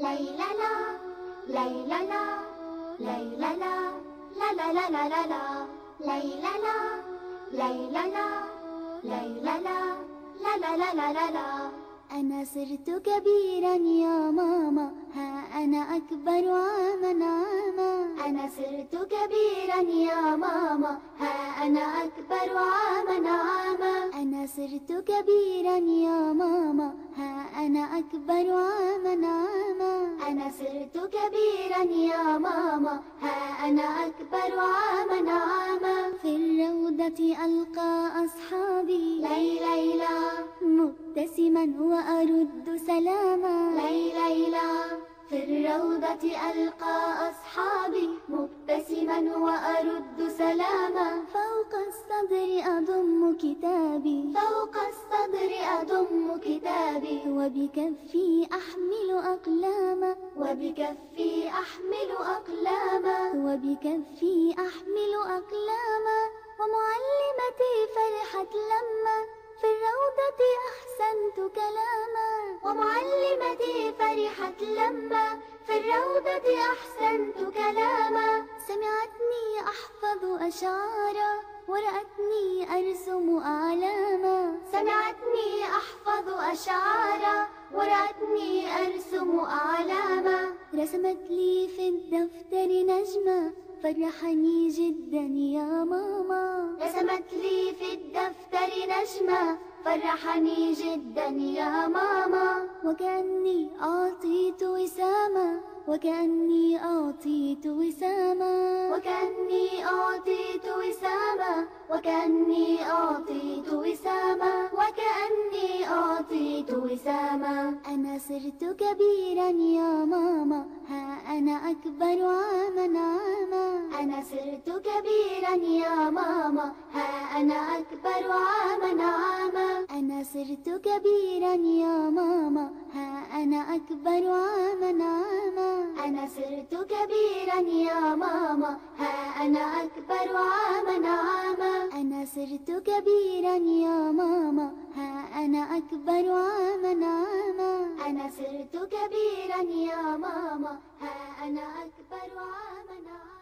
لا لا لا لا لا لا لا لا لا. ليلى لا ليلى لا ليلى لا لا لا لا لا. لا لا أنا صرت كبيرا يا ماما ها أنا أكبر عاما عاما أنا صرت كبيرا يا ماما ها أنا أكبر عاما عاما أنا صرت كبيرا يا ماما ها أنا أكبر عاما عاما أنا صرت كبيرا يا ماما. ها أنا أكبر عاما عاما. في الروضة ألقى أصحابي. لي ليلى. مبتسما وأرد سلاما. لي ليلى. في الروضة ألقى أصحابي مبتسما وأرد سلاما. فوق الصدر أضم كتابي. فوق الصدر أضم كتابي. وبكفي أحمل أقلاما. وبكفي أحمل أقلاما. وبكفي أحمل أقلاما. ومعلمتي فرحت لما في الروضة أحسنت كلاما. فرحت لما في الروضة أحسنت كلاما. سمعتني أحفظ أشعارا ورأتني أرسم أعلاما سمعتني أحفظ أشعارا ورأتني أرسم أعلاما رسمت لي في الدفتر نجمة فرحني جدا يا ماما. رسمت لي في الدفتر نجمة فرحني جدا يا ماما. وكأني أعطيت وسامة. وكأني أعطيت وسامة. وكأني أعطيت وسامة. وكأني أعطيت وسامة. وكأني أعطيت وسامة. أنا صرت كبيرا يا ماما. ها أنا أكبر عاما عاما. أنا صرت كبيرا يا ماما. ها أنا أكبر عاما عاما أنا صرت كبيرا يا ماما. ها أنا أكبر عاما عاما أنا صرت كبيرا يا ماما. ها أنا أكبر عاما عاما أنا صرت كبيرا يا ماما. ها أنا أكبر عاما عاما أنا صرت كبيرا يا ماما. ها أنا أكبر عاما عاما